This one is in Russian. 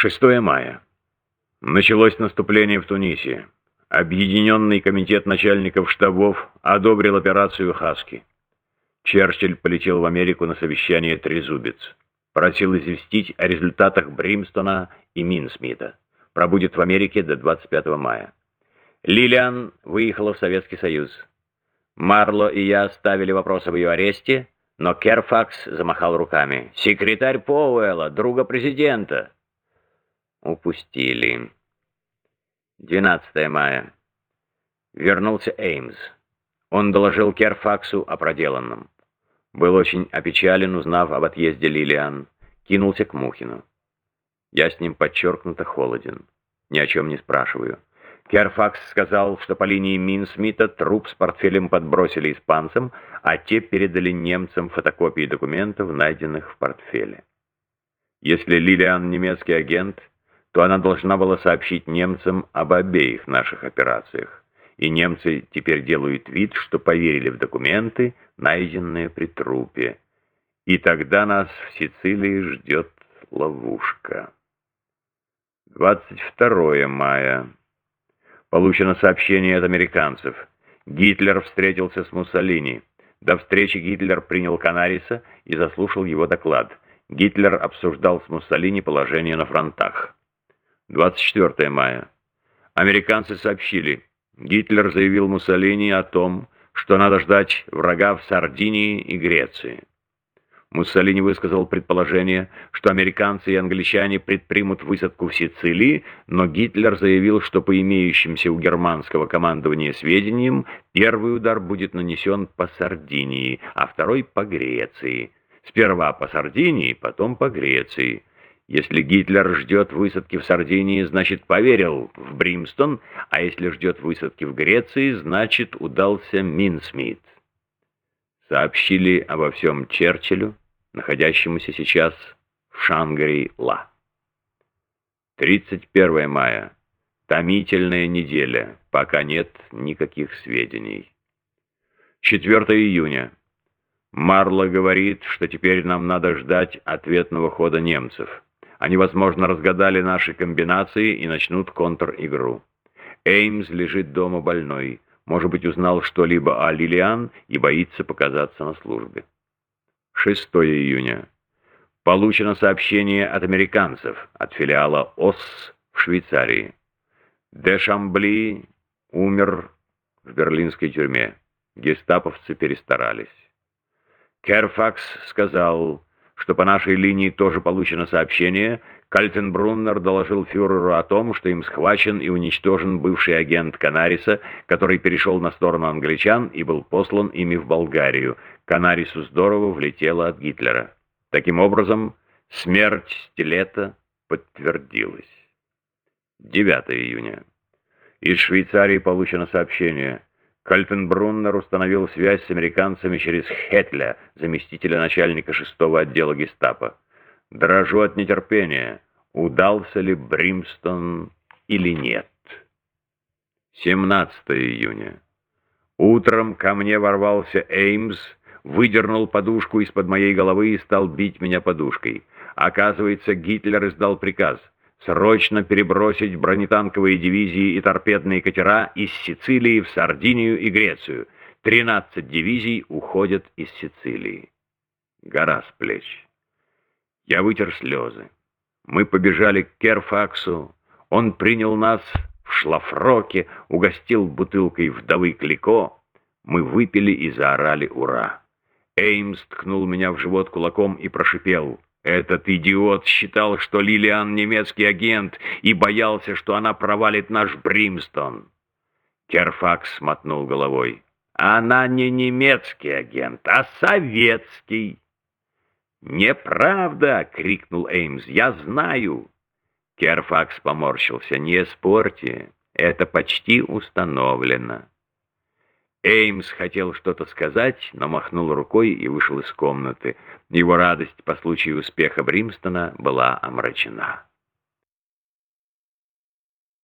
6 мая. Началось наступление в Тунисе. Объединенный комитет начальников штабов одобрил операцию «Хаски». Черчилль полетел в Америку на совещание «Трезубец». Просил известить о результатах Бримстона и Минсмита. Пробудет в Америке до 25 мая. Лилиан выехала в Советский Союз. Марло и я ставили вопрос об ее аресте, но Керфакс замахал руками. «Секретарь Поуэлла, друга президента!» Упустили. 12 мая. Вернулся Эймс. Он доложил Керфаксу о проделанном. Был очень опечален, узнав об отъезде Лилиан. Кинулся к Мухину. Я с ним подчеркнуто холоден. Ни о чем не спрашиваю. Керфакс сказал, что по линии Минсмита труп с портфелем подбросили испанцам, а те передали немцам фотокопии документов, найденных в портфеле. Если Лилиан немецкий агент, то она должна была сообщить немцам об обеих наших операциях. И немцы теперь делают вид, что поверили в документы, найденные при трупе. И тогда нас в Сицилии ждет ловушка. 22 мая. Получено сообщение от американцев. Гитлер встретился с Муссолини. До встречи Гитлер принял Канариса и заслушал его доклад. Гитлер обсуждал с Муссолини положение на фронтах. 24 мая. Американцы сообщили, Гитлер заявил Муссолини о том, что надо ждать врага в Сардинии и Греции. Муссолини высказал предположение, что американцы и англичане предпримут высадку в Сицилии, но Гитлер заявил, что по имеющимся у германского командования сведениям первый удар будет нанесен по Сардинии, а второй по Греции. Сперва по Сардинии, потом по Греции. Если Гитлер ждет высадки в Сардинии, значит поверил в Бримстон, а если ждет высадки в Греции, значит удался Минсмит. Сообщили обо всем Черчиллю, находящемуся сейчас в Шангари-Ла. 31 мая. Томительная неделя, пока нет никаких сведений. 4 июня. Марло говорит, что теперь нам надо ждать ответного хода немцев. Они, возможно, разгадали наши комбинации и начнут контр-игру. Эймс лежит дома больной. Может быть, узнал что-либо о Лилиан и боится показаться на службе. 6 июня. Получено сообщение от американцев, от филиала ОС в Швейцарии. Де Шамбли умер в берлинской тюрьме. Гестаповцы перестарались. Керфакс сказал что по нашей линии тоже получено сообщение, Кальтенбруннер доложил фюреру о том, что им схвачен и уничтожен бывший агент Канариса, который перешел на сторону англичан и был послан ими в Болгарию. Канарису здорово влетело от Гитлера. Таким образом, смерть Стилета подтвердилась. 9 июня. Из Швейцарии получено сообщение – Кальтенбруннер установил связь с американцами через Хетля, заместителя начальника шестого отдела гестапо. Дрожу от нетерпения, удался ли Бримстон или нет. 17 июня. Утром ко мне ворвался Эймс, выдернул подушку из-под моей головы и стал бить меня подушкой. Оказывается, Гитлер издал приказ — срочно перебросить бронетанковые дивизии и торпедные катера из Сицилии в Сардинию и Грецию. 13 дивизий уходят из Сицилии. Гора с плеч. Я вытер слезы. Мы побежали к Керфаксу. Он принял нас в шлафроке, угостил бутылкой вдовы Клико. Мы выпили и заорали «Ура!». Эймс ткнул меня в живот кулаком и прошипел — этот идиот считал, что Лилиан немецкий агент и боялся, что она провалит наш Бримстон. Керфакс мотнул головой. Она не немецкий агент, а советский. «Неправда!» — крикнул Эймс. «Я знаю!» Керфакс поморщился. «Не спорьте, это почти установлено». Эймс хотел что-то сказать, но махнул рукой и вышел из комнаты. Его радость по случаю успеха Бримстона была омрачена.